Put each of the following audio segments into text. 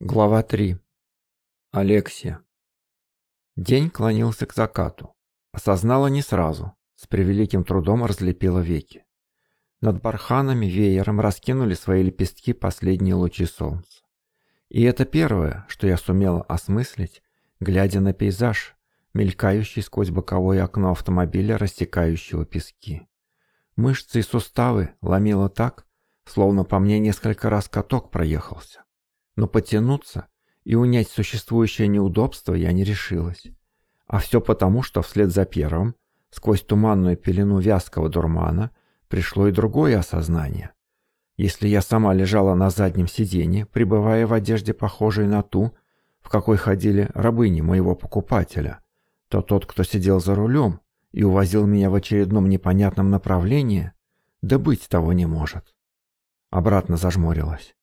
Глава 3. Алексия. День клонился к закату. Осознала не сразу. С превеликим трудом разлепила веки. Над барханами веером раскинули свои лепестки последние лучи солнца. И это первое, что я сумела осмыслить, глядя на пейзаж, мелькающий сквозь боковое окно автомобиля, рассекающего пески. Мышцы и суставы ломило так, словно по мне несколько раз каток проехался но потянуться и унять существующее неудобство я не решилась. А все потому, что вслед за первым, сквозь туманную пелену вязкого дурмана, пришло и другое осознание. Если я сама лежала на заднем сиденье, пребывая в одежде, похожей на ту, в какой ходили рабыни моего покупателя, то тот, кто сидел за рулем и увозил меня в очередном непонятном направлении, добыть да того не может. Обратно зажмурилась.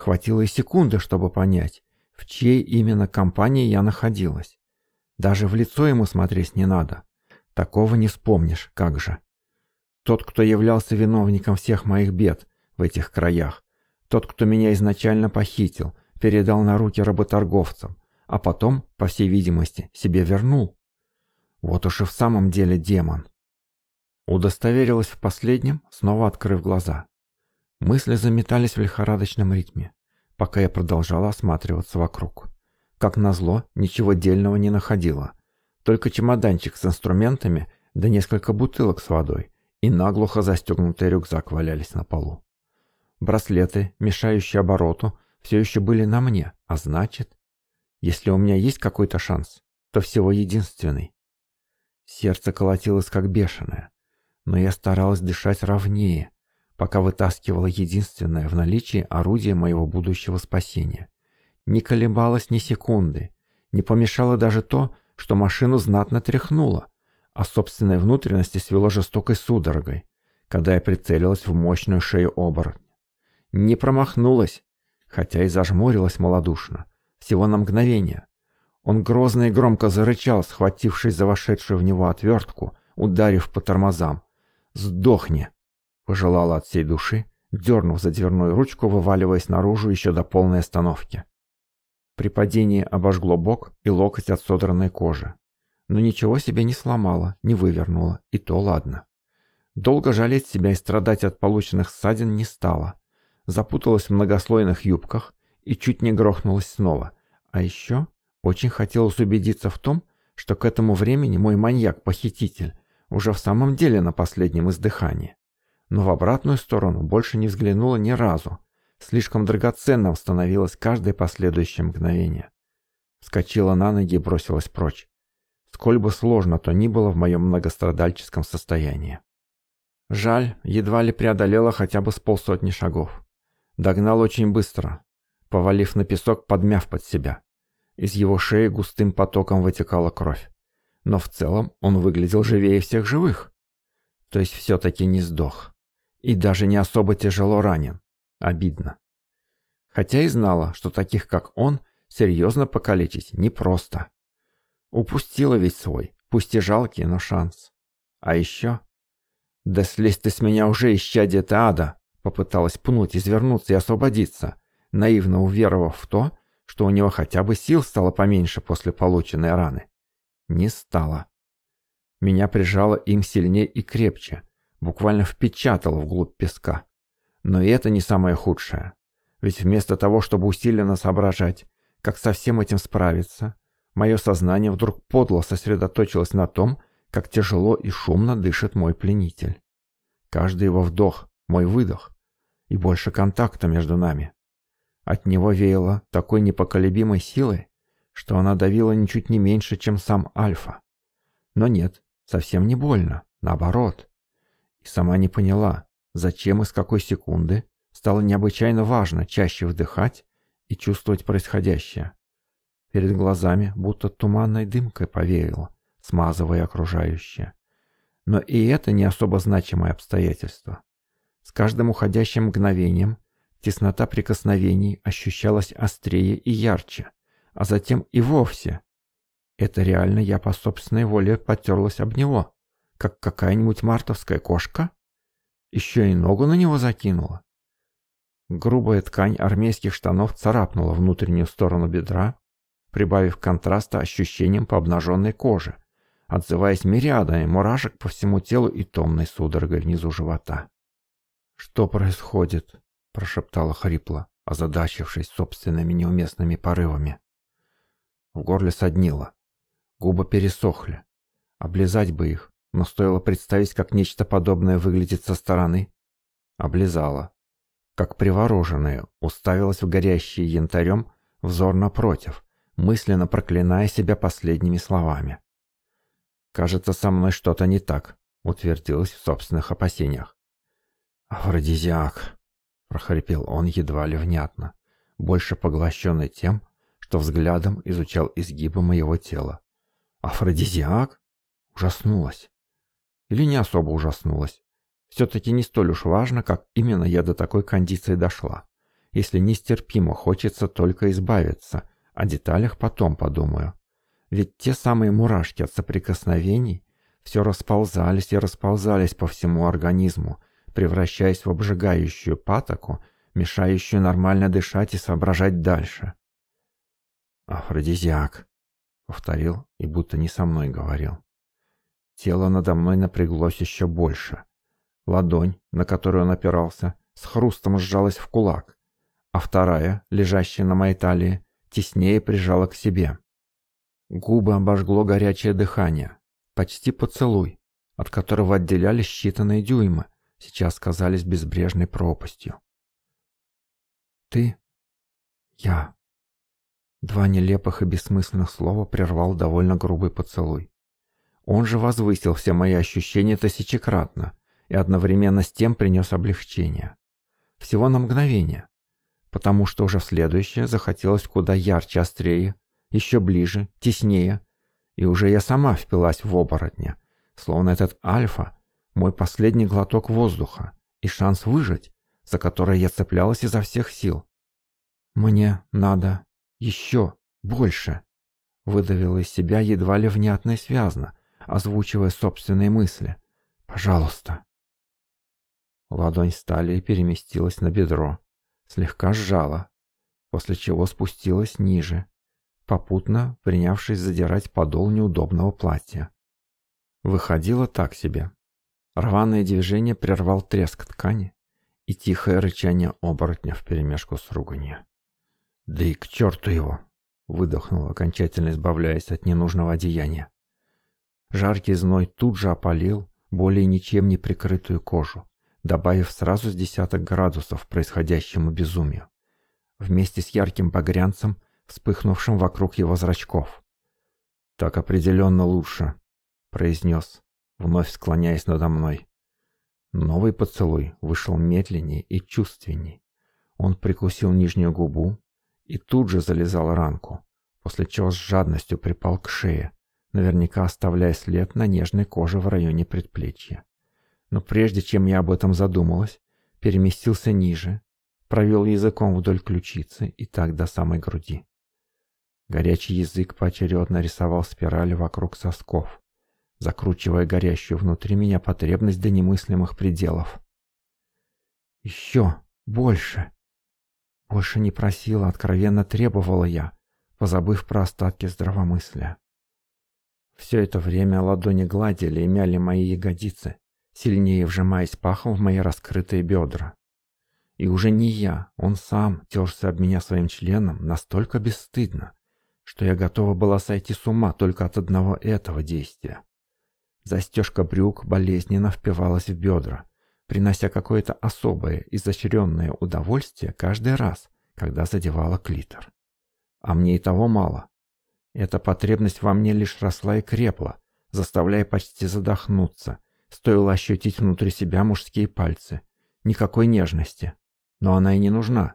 Хватило и секунды, чтобы понять, в чьей именно компании я находилась. Даже в лицо ему смотреть не надо. Такого не вспомнишь, как же. Тот, кто являлся виновником всех моих бед в этих краях, тот, кто меня изначально похитил, передал на руки работорговцам, а потом, по всей видимости, себе вернул. Вот уж и в самом деле демон. Удостоверилась в последнем, снова открыв глаза. Мысли заметались в лихорадочном ритме, пока я продолжала осматриваться вокруг. Как назло, ничего дельного не находила. Только чемоданчик с инструментами, да несколько бутылок с водой и наглухо застегнутый рюкзак валялись на полу. Браслеты, мешающие обороту, все еще были на мне, а значит... Если у меня есть какой-то шанс, то всего единственный. Сердце колотилось как бешеное, но я старалась дышать ровнее, пока вытаскивала единственное в наличии орудие моего будущего спасения. Не колебалась ни секунды, не помешало даже то, что машину знатно тряхнуло, а собственной внутренности свело жестокой судорогой, когда я прицелилась в мощную шею оборотня. Не промахнулась, хотя и зажмурилась малодушно, всего на мгновение. Он грозно и громко зарычал, схватившись за вошедшую в него отвертку, ударив по тормозам. «Сдохни!» Пожелала от всей души, дернув за дверную ручку, вываливаясь наружу еще до полной остановки. При падении обожгло бок и локоть от содранной кожи. Но ничего себе не сломало, не вывернуло, и то ладно. Долго жалеть себя и страдать от полученных ссадин не стала. Запуталась в многослойных юбках и чуть не грохнулась снова. А еще очень хотелось убедиться в том, что к этому времени мой маньяк-похититель уже в самом деле на последнем издыхании но в обратную сторону больше не взглянула ни разу. Слишком драгоценным становилось каждое последующее мгновение. Скочила на ноги и бросилась прочь. Сколь бы сложно то ни было в моем многострадальческом состоянии. Жаль, едва ли преодолела хотя бы с полсотни шагов. Догнал очень быстро, повалив на песок, подмяв под себя. Из его шеи густым потоком вытекала кровь. Но в целом он выглядел живее всех живых. То есть все-таки не сдох. И даже не особо тяжело ранен. Обидно. Хотя и знала, что таких, как он, серьезно покалечить непросто. Упустила ведь свой, пусть и жалкий, но шанс. А еще... «Да слезь ты с меня уже, исчадие-то ада!» Попыталась пнуть, извернуться и освободиться, наивно уверовав в то, что у него хотя бы сил стало поменьше после полученной раны. Не стало. Меня прижало им сильнее и крепче, буквально впечатал вглубь песка. Но и это не самое худшее. Ведь вместо того, чтобы усиленно соображать, как со всем этим справиться, мое сознание вдруг подло сосредоточилось на том, как тяжело и шумно дышит мой пленитель. Каждый его вдох — мой выдох, и больше контакта между нами. От него веяло такой непоколебимой силой, что она давила ничуть не меньше, чем сам Альфа. Но нет, совсем не больно, наоборот. И сама не поняла, зачем и с какой секунды стало необычайно важно чаще вдыхать и чувствовать происходящее. Перед глазами будто туманной дымкой повеяло, смазывая окружающее. Но и это не особо значимое обстоятельство. С каждым уходящим мгновением теснота прикосновений ощущалась острее и ярче, а затем и вовсе. Это реально я по собственной воле потерлась об него как какая-нибудь мартовская кошка. Еще и ногу на него закинула. Грубая ткань армейских штанов царапнула внутреннюю сторону бедра, прибавив контраста ощущением по обнаженной коже, отзываясь мириадами мурашек по всему телу и томной судорогой внизу живота. «Что происходит?» – прошептала хрипло, озадачившись собственными неуместными порывами. В горле соднило. Губы пересохли. Облизать бы их, но стоило представить, как нечто подобное выглядит со стороны. Облизала. Как привороженная, уставилась в горящий янтарем взор напротив, мысленно проклиная себя последними словами. «Кажется, со мной что-то не так», — утвердилась в собственных опасениях. «Афродизиак», — прохрипел он едва ли внятно, больше поглощенный тем, что взглядом изучал изгибы моего тела. «Афродизиак?» Ужаснулась или не особо ужаснулась. Все-таки не столь уж важно, как именно я до такой кондиции дошла. Если нестерпимо хочется только избавиться, о деталях потом подумаю. Ведь те самые мурашки от соприкосновений все расползались и расползались по всему организму, превращаясь в обжигающую патоку, мешающую нормально дышать и соображать дальше. «Афродизиак», — повторил и будто не со мной говорил. Тело надо мной напряглось еще больше. Ладонь, на которую он опирался, с хрустом сжалась в кулак, а вторая, лежащая на моей талии, теснее прижала к себе. Губы обожгло горячее дыхание, почти поцелуй, от которого отделяли считанные дюймы, сейчас казались безбрежной пропастью. «Ты? Я?» Два нелепых и бессмысленных слова прервал довольно грубый поцелуй. Он же возвысил все мои ощущения тысячекратно и одновременно с тем принес облегчение. Всего на мгновение, потому что уже в следующее захотелось куда ярче, острее, еще ближе, теснее, и уже я сама впилась в оборотня, словно этот альфа – мой последний глоток воздуха и шанс выжить, за который я цеплялась изо всех сил. «Мне надо еще больше», – выдавила из себя едва ли внятно и связно – озвучивая собственные мысли. «Пожалуйста». Ладонь стали переместилась на бедро, слегка сжала, после чего спустилась ниже, попутно принявшись задирать подол неудобного платья. Выходило так себе. Рваное движение прервал треск ткани и тихое рычание оборотня вперемешку с руганью. «Да и к черту его!» — выдохнул, окончательно избавляясь от ненужного одеяния. Жаркий зной тут же опалил более ничем не прикрытую кожу, добавив сразу с десяток градусов происходящему безумию. Вместе с ярким багрянцем, вспыхнувшим вокруг его зрачков. «Так определенно лучше», — произнес, вновь склоняясь надо мной. Новый поцелуй вышел медленнее и чувственней. Он прикусил нижнюю губу и тут же залезал ранку, после чего с жадностью припал к шее, наверняка оставляя след на нежной коже в районе предплечья. Но прежде чем я об этом задумалась, переместился ниже, провел языком вдоль ключицы и так до самой груди. Горячий язык поочередно рисовал спирали вокруг сосков, закручивая горящую внутри меня потребность до немыслимых пределов. «Еще! Больше!» Больше не просила, откровенно требовала я, позабыв про остатки здравомыслия. Все это время ладони гладили и мяли мои ягодицы, сильнее вжимаясь пахом в мои раскрытые бедра. И уже не я, он сам терся об меня своим членом настолько бесстыдно, что я готова была сойти с ума только от одного этого действия. Застежка брюк болезненно впивалась в бедра, принося какое-то особое, изощренное удовольствие каждый раз, когда задевала клитор. А мне и того мало. Эта потребность во мне лишь росла и крепла, заставляя почти задохнуться. Стоило ощутить внутри себя мужские пальцы. Никакой нежности. Но она и не нужна.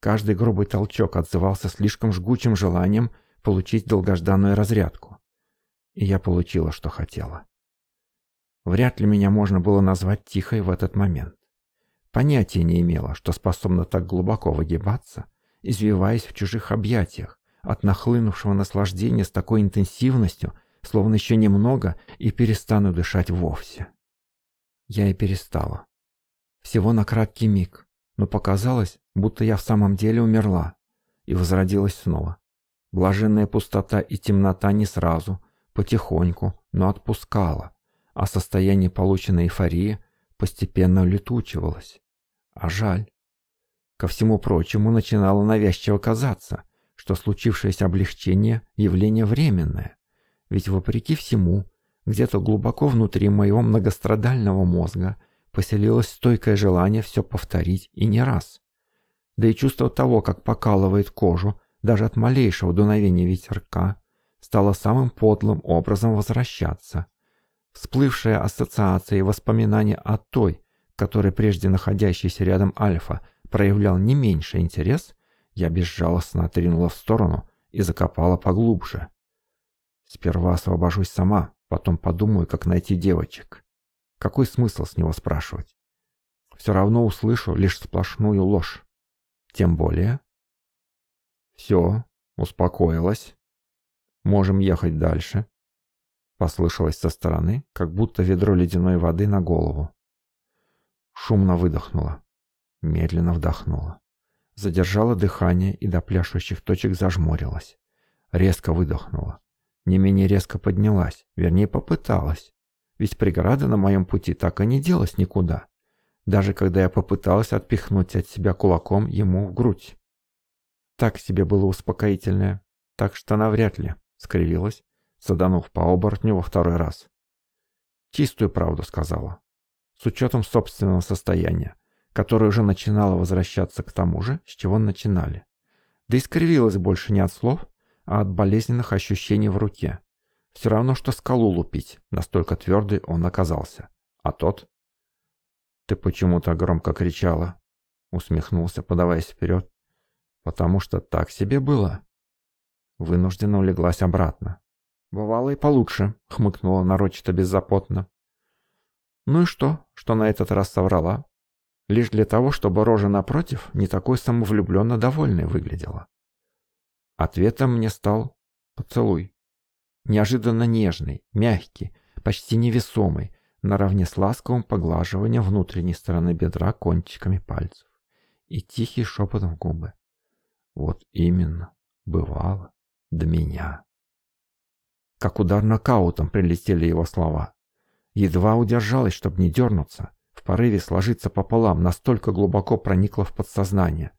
Каждый грубый толчок отзывался слишком жгучим желанием получить долгожданную разрядку. И я получила, что хотела. Вряд ли меня можно было назвать тихой в этот момент. Понятия не имела, что способна так глубоко выгибаться, извиваясь в чужих объятиях, от нахлынувшего наслаждения с такой интенсивностью, словно еще немного, и перестану дышать вовсе. Я и перестала. Всего на краткий миг, но показалось, будто я в самом деле умерла и возродилась снова. Блаженная пустота и темнота не сразу, потихоньку, но отпускала, а состояние полученной эйфории постепенно улетучивалось. А жаль. Ко всему прочему начинало навязчиво казаться, что случившееся облегчение – явление временное. Ведь, вопреки всему, где-то глубоко внутри моего многострадального мозга поселилось стойкое желание все повторить и не раз. Да и чувство того, как покалывает кожу даже от малейшего дуновения ветерка, стало самым подлым образом возвращаться. Всплывшая ассоциация и воспоминания о той, которой прежде находящийся рядом Альфа проявлял не меньше интерес – я безжалостно отринула в сторону и закопала поглубже. Сперва освобожусь сама, потом подумаю, как найти девочек. Какой смысл с него спрашивать? Все равно услышу лишь сплошную ложь. Тем более... Все, успокоилась. Можем ехать дальше. Послышалось со стороны, как будто ведро ледяной воды на голову. Шумно выдохнула. Медленно вдохнула задержала дыхание и до пляшущих точек зажмурилась. Резко выдохнула. Не менее резко поднялась, вернее попыталась. Ведь преграда на моем пути так и не делась никуда. Даже когда я попыталась отпихнуть от себя кулаком ему в грудь. Так себе было успокоительное. Так что навряд ли, скривилась, заданув по оборотню во второй раз. Чистую правду сказала. С учетом собственного состояния которая уже начинала возвращаться к тому же, с чего начинали. Да искривилась больше не от слов, а от болезненных ощущений в руке. Все равно, что скалу лупить, настолько твердый он оказался. А тот... «Ты почему-то громко кричала», — усмехнулся, подаваясь вперед. «Потому что так себе было». Вынужденно улеглась обратно. «Бывало и получше», — хмыкнула нарочито беззаботно. «Ну и что, что на этот раз соврала?» Лишь для того, чтобы рожа напротив не такой самовлюбленно довольной выглядела. Ответом мне стал поцелуй. Неожиданно нежный, мягкий, почти невесомый, наравне с ласковым поглаживанием внутренней стороны бедра кончиками пальцев и тихий шепот в губы. Вот именно, бывало, до меня. Как удар нокаутом прилетели его слова. Едва удержалась, чтобы не дернуться, в порыве сложиться пополам, настолько глубоко проникло в подсознание.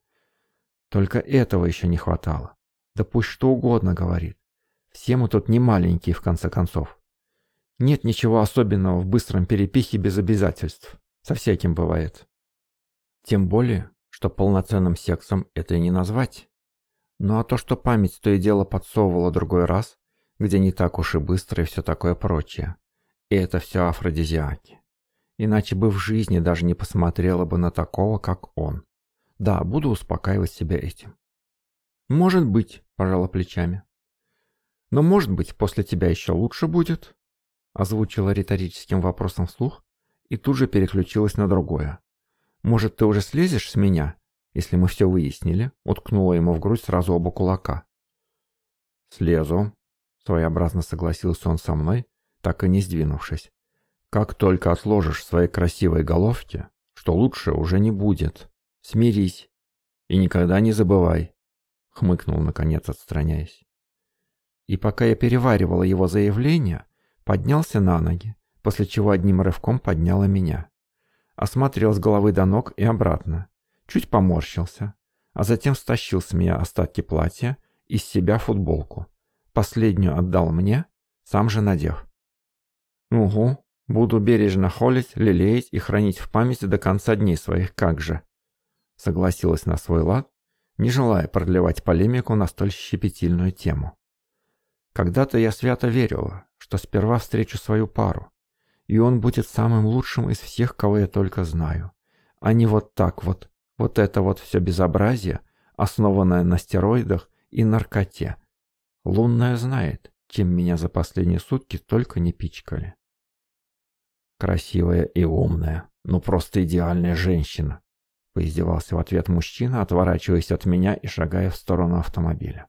Только этого еще не хватало. Да пусть что угодно говорит. Все мы тут не маленькие, в конце концов. Нет ничего особенного в быстром перепихе без обязательств. Со всяким бывает. Тем более, что полноценным сексом это и не назвать. Ну а то, что память то и дело подсовывала другой раз, где не так уж и быстро и все такое прочее. И это все афродизиаки. Иначе бы в жизни даже не посмотрела бы на такого, как он. Да, буду успокаивать себя этим. Может быть, пожала плечами. Но может быть, после тебя еще лучше будет? Озвучила риторическим вопросом вслух и тут же переключилась на другое. Может, ты уже слезешь с меня, если мы все выяснили? Уткнула ему в грудь сразу оба кулака. Слезу, своеобразно согласился он со мной, так и не сдвинувшись. Как только отложишь своей красивой головке, что лучше уже не будет. Смирись. И никогда не забывай. Хмыкнул, наконец, отстраняясь. И пока я переваривала его заявление, поднялся на ноги, после чего одним рывком подняла меня. Осмотрел с головы до ног и обратно. Чуть поморщился, а затем стащил с меня остатки платья, из себя футболку. Последнюю отдал мне, сам же надев. «Угу, Буду бережно холить, лелеять и хранить в памяти до конца дней своих, как же. Согласилась на свой лад, не желая продлевать полемику на столь щепетильную тему. Когда-то я свято верила, что сперва встречу свою пару, и он будет самым лучшим из всех, кого я только знаю. А не вот так вот, вот это вот все безобразие, основанное на стероидах и наркоте. Лунная знает, чем меня за последние сутки только не пичкали. Красивая и умная. Ну просто идеальная женщина. Поиздевался в ответ мужчина, отворачиваясь от меня и шагая в сторону автомобиля.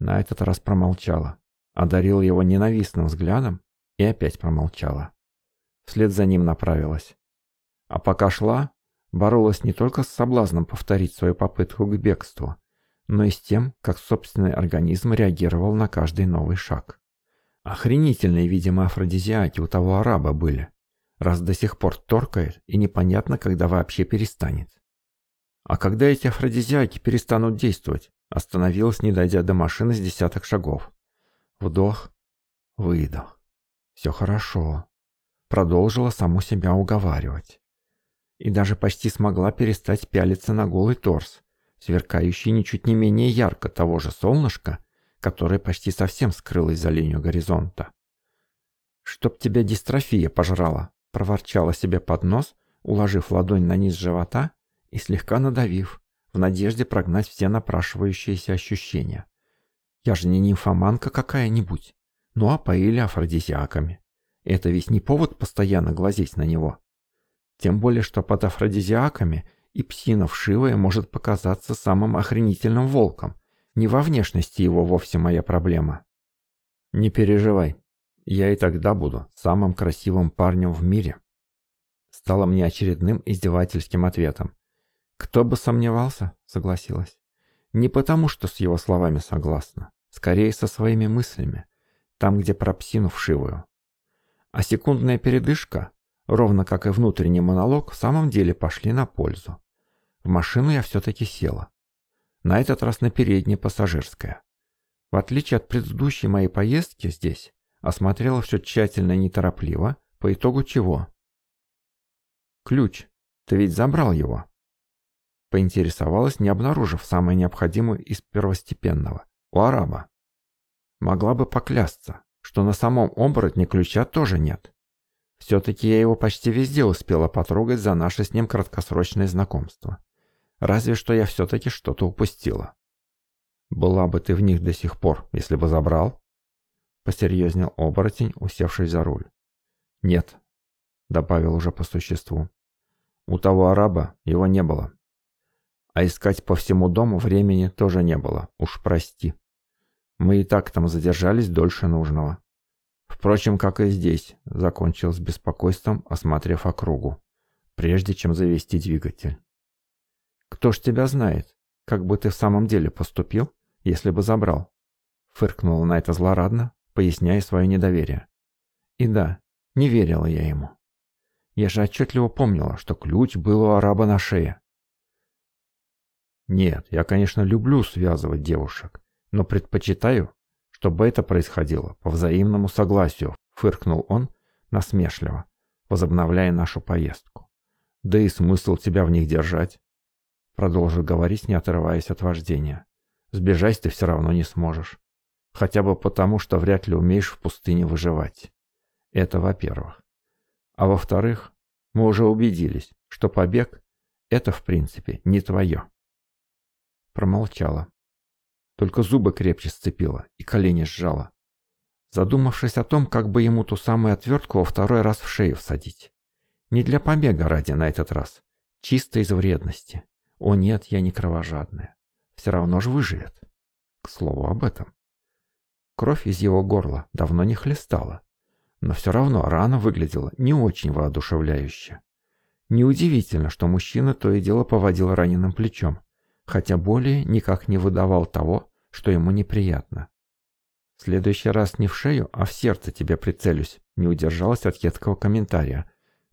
На этот раз промолчала. Одарила его ненавистным взглядом и опять промолчала. Вслед за ним направилась. А пока шла, боролась не только с соблазном повторить свою попытку к бегству, но и с тем, как собственный организм реагировал на каждый новый шаг. Охренительные, видимо, афродизиаки у того араба были, раз до сих пор торкает и непонятно, когда вообще перестанет. А когда эти афродизиаки перестанут действовать? Остановилась, не дойдя до машины с десяток шагов. Вдох, выдох. Все хорошо. Продолжила саму себя уговаривать. И даже почти смогла перестать пялиться на голый торс, сверкающий ничуть не менее ярко того же солнышка, которая почти совсем скрылась за линию горизонта. «Чтоб тебя дистрофия пожрала!» – проворчала себе под нос, уложив ладонь на низ живота и слегка надавив, в надежде прогнать все напрашивающиеся ощущения. «Я же не нимфоманка какая-нибудь, ну а поили афродизиаками. Это ведь не повод постоянно глазеть на него. Тем более, что под афродизиаками и псина вшивая может показаться самым охренительным волком, не во внешности его вовсе моя проблема. Не переживай. Я и тогда буду самым красивым парнем в мире. Стало мне очередным издевательским ответом. Кто бы сомневался, согласилась. Не потому, что с его словами согласна. Скорее, со своими мыслями. Там, где про псину вшивую. А секундная передышка, ровно как и внутренний монолог, в самом деле пошли на пользу. В машину я все-таки села на этот раз на переднее пассажирское. В отличие от предыдущей моей поездки здесь, осмотрела все тщательно и неторопливо, по итогу чего? «Ключ. Ты ведь забрал его?» Поинтересовалась, не обнаружив самое необходимое из первостепенного – у араба. Могла бы поклясться, что на самом оборотне ключа тоже нет. Все-таки я его почти везде успела потрогать за наше с ним краткосрочное знакомство. Разве что я все-таки что-то упустила. Была бы ты в них до сих пор, если бы забрал? Посерьезнел оборотень, усевшись за руль. Нет, добавил уже по существу. У того араба его не было. А искать по всему дому времени тоже не было, уж прости. Мы и так там задержались дольше нужного. Впрочем, как и здесь, закончил с беспокойством, осмотрев округу, прежде чем завести двигатель. «Кто ж тебя знает? Как бы ты в самом деле поступил, если бы забрал?» Фыркнула на это злорадно, поясняя свое недоверие. И да, не верила я ему. Я же отчетливо помнила, что ключ был у араба на шее. Нет, я, конечно, люблю связывать девушек, но предпочитаю, чтобы это происходило по взаимному согласию, фыркнул он насмешливо, возобновляя нашу поездку. Да и смысл тебя в них держать? продолжил говорить, не отрываясь от вождения. Сбежать ты все равно не сможешь. Хотя бы потому, что вряд ли умеешь в пустыне выживать. Это во-первых. А во-вторых, мы уже убедились, что побег – это, в принципе, не твое. Промолчала. Только зубы крепче сцепила и колени сжала. Задумавшись о том, как бы ему ту самую отвертку во второй раз в шею всадить. Не для побега ради на этот раз. Чисто из вредности. О нет, я не кровожадная. Все равно же выживет. К слову об этом. Кровь из его горла давно не хлестала. Но все равно рана выглядела не очень воодушевляюще. Неудивительно, что мужчина то и дело поводил раненым плечом, хотя более никак не выдавал того, что ему неприятно. «В следующий раз не в шею, а в сердце тебе прицелюсь», не удержалась от едкого комментария,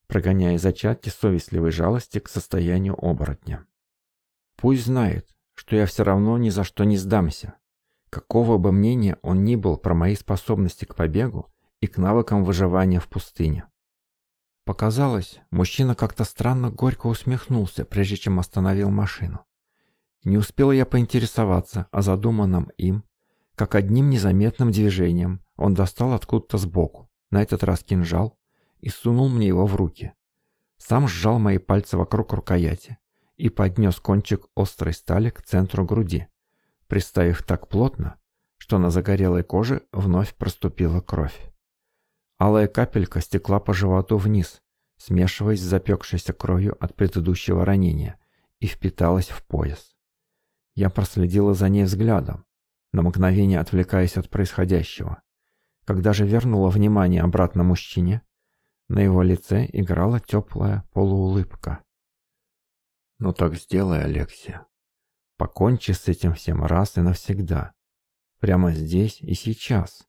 прогоняя зачатки совестливой жалости к состоянию оборотня. Пусть знает, что я все равно ни за что не сдамся. Какого бы мнения он ни был про мои способности к побегу и к навыкам выживания в пустыне. Показалось, мужчина как-то странно горько усмехнулся, прежде чем остановил машину. Не успел я поинтересоваться о задуманном им, как одним незаметным движением он достал откуда-то сбоку, на этот раз кинжал, и сунул мне его в руки. Сам сжал мои пальцы вокруг рукояти, и поднес кончик острой стали к центру груди, приставив так плотно, что на загорелой коже вновь проступила кровь. Алая капелька стекла по животу вниз, смешиваясь с запекшейся кровью от предыдущего ранения, и впиталась в пояс. Я проследила за ней взглядом, на мгновение отвлекаясь от происходящего. Когда же вернула внимание обратно мужчине, на его лице играла теплая полуулыбка. Ну так сделай, Алексия. Покончи с этим всем раз и навсегда. Прямо здесь и сейчас.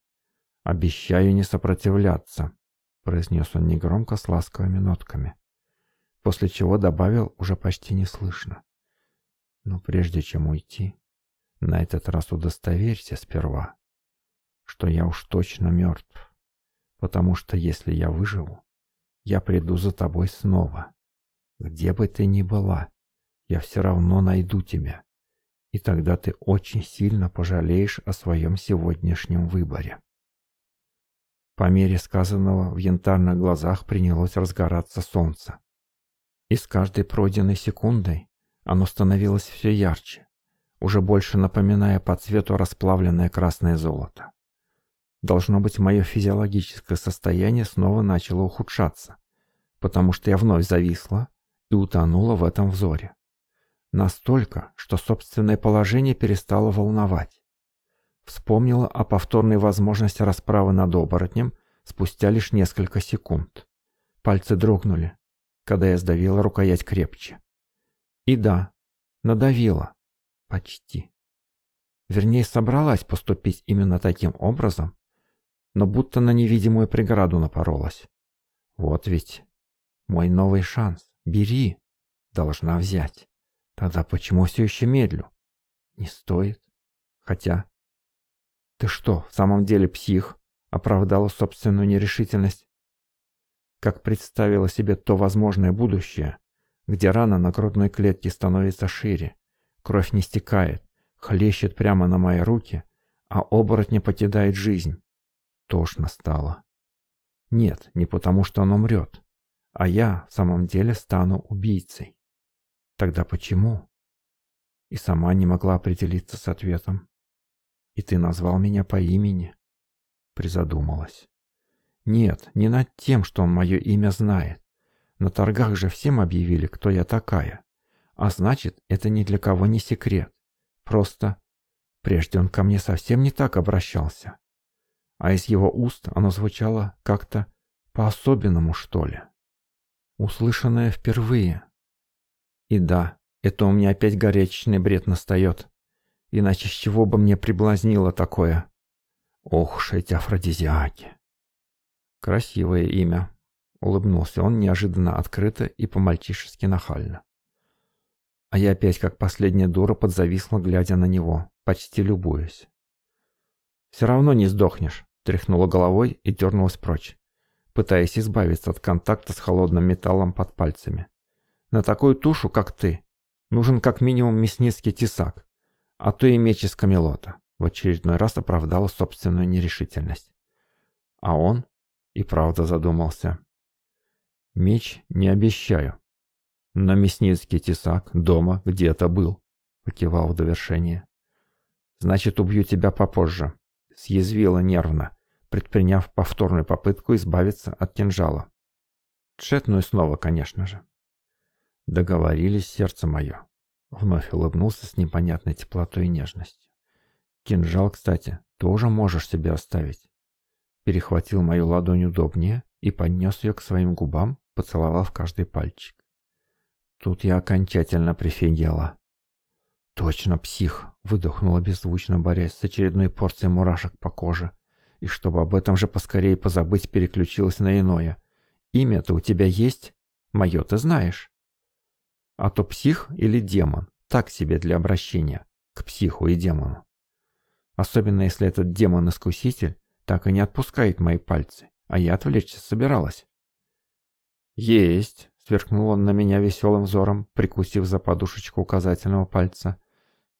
Обещаю не сопротивляться, произнес он негромко с ласковыми нотками. После чего добавил уже почти неслышно. Но прежде чем уйти, на этот раз удостоверься сперва, что я уж точно мертв, потому что если я выживу, я приду за тобой снова, где бы ты ни была, я все равно найду тебя. И тогда ты очень сильно пожалеешь о своем сегодняшнем выборе. По мере сказанного в янтарных глазах принялось разгораться солнце. И с каждой пройденной секундой оно становилось все ярче, уже больше напоминая по цвету расплавленное красное золото. Должно быть, мое физиологическое состояние снова начало ухудшаться, потому что я вновь зависла и утонула в этом взоре. Настолько, что собственное положение перестало волновать. Вспомнила о повторной возможности расправы над оборотнем спустя лишь несколько секунд. Пальцы дрогнули, когда я сдавила рукоять крепче. И да, надавила. Почти. Вернее, собралась поступить именно таким образом, но будто на невидимую преграду напоролась. Вот ведь мой новый шанс. Бери. Должна взять. Тогда почему все еще медлю? Не стоит. Хотя... Ты что, в самом деле псих? Оправдала собственную нерешительность. Как представила себе то возможное будущее, где рана на грудной клетке становится шире, кровь не стекает, хлещет прямо на мои руки, а оборот не покидает жизнь. Тошно стало. Нет, не потому что он умрет, а я в самом деле стану убийцей. Тогда почему? И сама не могла определиться с ответом. И ты назвал меня по имени. Призадумалась. Нет, не над тем, что он мое имя знает. На торгах же всем объявили, кто я такая. А значит, это ни для кого не секрет. Просто прежде он ко мне совсем не так обращался. А из его уст оно звучало как-то по-особенному, что ли. Услышанное впервые, и да, это у меня опять горячечный бред настает. Иначе с чего бы мне приблазнило такое? Ох уж эти афродизиаки. Красивое имя. Улыбнулся он неожиданно открыто и по-мальчишески нахально. А я опять, как последняя дура, подзависла, глядя на него, почти любуясь. «Все равно не сдохнешь», — тряхнула головой и дернулась прочь, пытаясь избавиться от контакта с холодным металлом под пальцами. На такую тушу, как ты, нужен как минимум мясницкий тесак, а то и меч из камелота. В очередной раз оправдала собственную нерешительность. А он и правда задумался. Меч не обещаю. Но мясницкий тесак дома где-то был, покивал в довершение. Значит, убью тебя попозже, съязвила нервно, предприняв повторную попытку избавиться от кинжала. Тщетную снова, конечно же. Договорились, сердце мое. Вновь улыбнулся с непонятной теплотой и нежностью. Кинжал, кстати, тоже можешь себе оставить. Перехватил мою ладонь удобнее и поднес ее к своим губам, поцеловал в каждый пальчик. Тут я окончательно прифигела. «Точно псих!» — выдохнула беззвучно, борясь с очередной порцией мурашек по коже. И чтобы об этом же поскорее позабыть, переключилась на иное. «Имя-то у тебя есть? Мое ты знаешь!» А то псих или демон. Так себе для обращения. К психу и демону. Особенно если этот демон-искуситель так и не отпускает мои пальцы, а я отвлечься собиралась. «Есть!» — сверкнул он на меня веселым взором, прикусив за подушечку указательного пальца.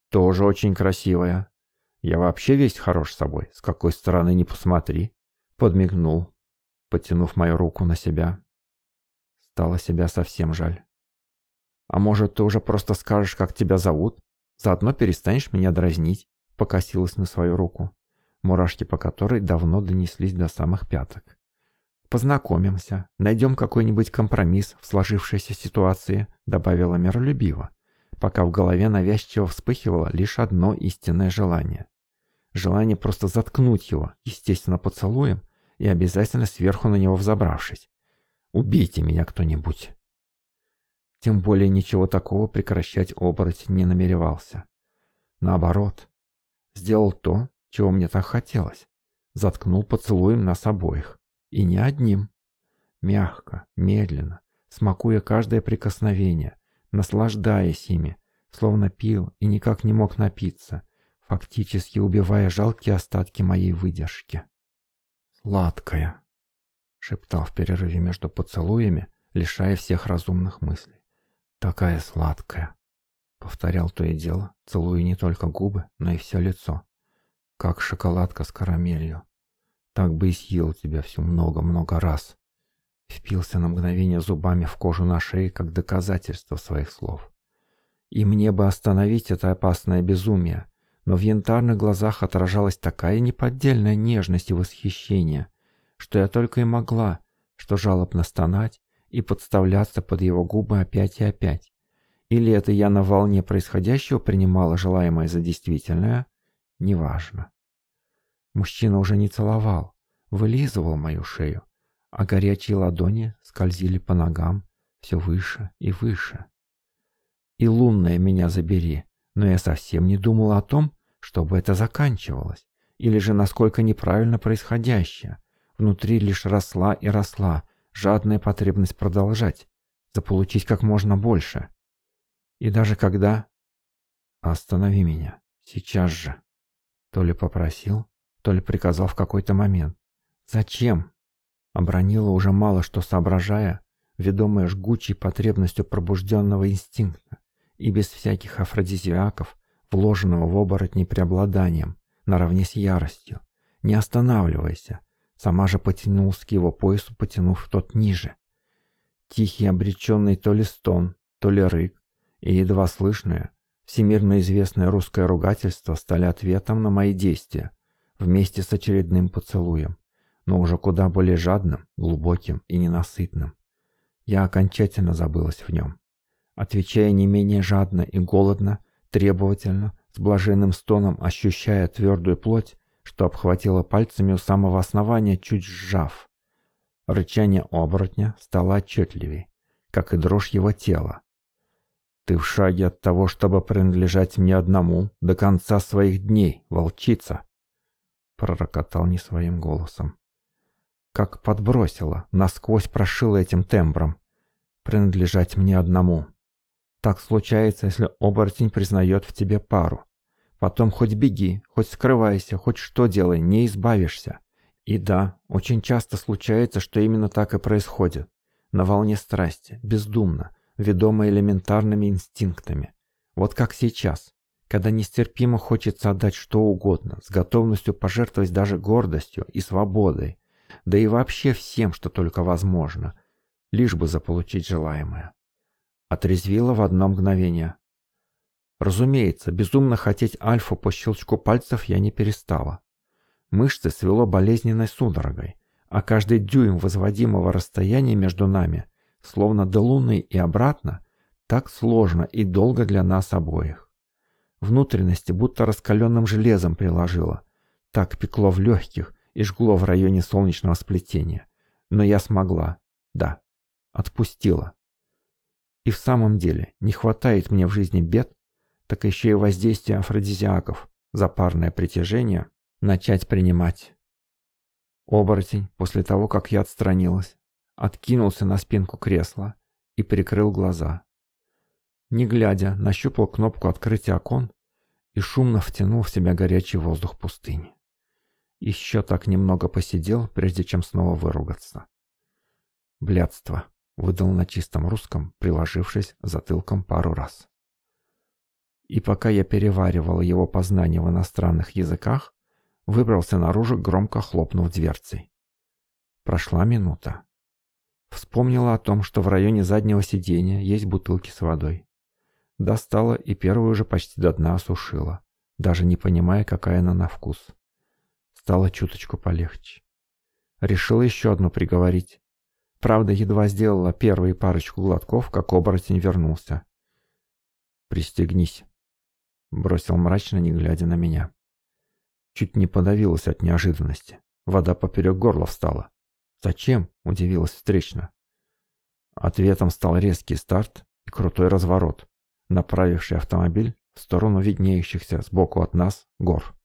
«Тоже очень красивая. Я вообще весь хорош собой, с какой стороны не посмотри!» Подмигнул, потянув мою руку на себя. Стало себя совсем жаль. А может, ты уже просто скажешь, как тебя зовут? Заодно перестанешь меня дразнить?» Покосилась на свою руку, мурашки по которой давно донеслись до самых пяток. «Познакомимся, найдем какой-нибудь компромисс в сложившейся ситуации», добавила миролюбиво, пока в голове навязчиво вспыхивало лишь одно истинное желание. Желание просто заткнуть его, естественно, поцелуем и обязательно сверху на него взобравшись. «Убейте меня кто-нибудь!» Тем более ничего такого прекращать оборотень не намеревался. Наоборот, сделал то, чего мне так хотелось. Заткнул поцелуем нас обоих. И не одним. Мягко, медленно, смакуя каждое прикосновение, наслаждаясь ими, словно пил и никак не мог напиться, фактически убивая жалкие остатки моей выдержки. «Сладкая», — шептал в перерыве между поцелуями, лишая всех разумных мыслей такая сладкая!» Повторял то и дело, целуя не только губы, но и все лицо. «Как шоколадка с карамелью! Так бы и съел тебя всю много-много раз!» Впился на мгновение зубами в кожу на шее, как доказательство своих слов. «И мне бы остановить это опасное безумие!» но в янтарных глазах отражалась такая неподдельная нежность и восхищение, что я только и могла, что жалобно стонать и подставляться под его губы опять и опять. Или это я на волне происходящего принимала желаемое за действительное, неважно. Мужчина уже не целовал, вылизывал мою шею, а горячие ладони скользили по ногам все выше и выше. И лунная меня забери, но я совсем не думала о том, чтобы это заканчивалось, или же насколько неправильно происходящее. Внутри лишь росла и росла, жадная потребность продолжать, заполучить как можно больше. И даже когда... «Останови меня. Сейчас же». То ли попросил, то ли приказал в какой-то момент. «Зачем?» Обронила уже мало что соображая, ведомая жгучей потребностью пробужденного инстинкта и без всяких афродизиаков, вложенного в оборотни преобладанием, наравне с яростью. «Не останавливайся. Сама же потянулась к его поясу, потянув тот ниже. Тихий, обреченный то ли стон, то ли рык, и едва слышное, всемирно известное русское ругательство стали ответом на мои действия, вместе с очередным поцелуем, но уже куда более жадным, глубоким и ненасытным. Я окончательно забылась в нем. Отвечая не менее жадно и голодно, требовательно, с блаженным стоном ощущая твердую плоть, что обхватила пальцами у самого основания, чуть сжав. Рычание оборотня стало отчетливее, как и дрожь его тела. «Ты в шаге от того, чтобы принадлежать мне одному до конца своих дней, волчица!» Пророкотал не своим голосом. Как подбросило, насквозь прошило этим тембром. «Принадлежать мне одному!» Так случается, если оборотень признает в тебе пару. Потом хоть беги, хоть скрывайся, хоть что делай, не избавишься. И да, очень часто случается, что именно так и происходит. На волне страсти, бездумно, ведомо элементарными инстинктами. Вот как сейчас, когда нестерпимо хочется отдать что угодно, с готовностью пожертвовать даже гордостью и свободой, да и вообще всем, что только возможно, лишь бы заполучить желаемое. Отрезвило в одно мгновение, Разумеется, безумно хотеть альфу по щелчку пальцев я не перестала. Мышцы свело болезненной судорогой, а каждый дюйм возводимого расстояния между нами, словно до луны и обратно, так сложно и долго для нас обоих. Внутренности будто раскаленным железом приложило. Так пекло в легких и жгло в районе солнечного сплетения. Но я смогла. Да. Отпустила. И в самом деле, не хватает мне в жизни бед, так еще и воздействие афродизиаков, запарное притяжение, начать принимать. Оборотень, после того, как я отстранилась, откинулся на спинку кресла и прикрыл глаза. Не глядя, нащупал кнопку открытия окон и шумно втянул в себя горячий воздух пустыни. Еще так немного посидел, прежде чем снова выругаться. «Блядство», — выдал на чистом русском, приложившись затылком пару раз и пока я переваривал его познание в иностранных языках, выбрался наружу, громко хлопнув дверцей. Прошла минута. Вспомнила о том, что в районе заднего сиденья есть бутылки с водой. Достала и первую уже почти до дна осушила, даже не понимая, какая она на вкус. Стало чуточку полегче. Решила еще одну приговорить. Правда, едва сделала первые парочку глотков, как оборотень вернулся. «Пристегнись», Бросил мрачно, не глядя на меня. Чуть не подавилась от неожиданности. Вода поперек горла встала. «Зачем?» – удивилась встречно. Ответом стал резкий старт и крутой разворот, направивший автомобиль в сторону виднеющихся сбоку от нас гор.